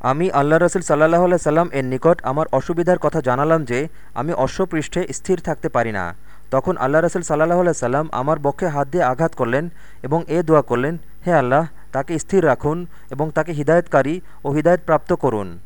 আমি আল্লাহ রসুল সাল্লাহ সাল্লাম এর নিকট আমার অসুবিধার কথা জানালাম যে আমি অশ্বপৃষ্ঠে স্থির থাকতে পারি না। তখন আল্লাহ রসুল সাল্লাহ সাল্লাম আমার বক্ষে হাত দিয়ে আঘাত করলেন এবং এ দোয়া করলেন, হে আল্লাহ, তাকে স্থির রাখুন এবং তাকে হিদায়তকারী ও হিদায়ত প্রাপ্ত করুন।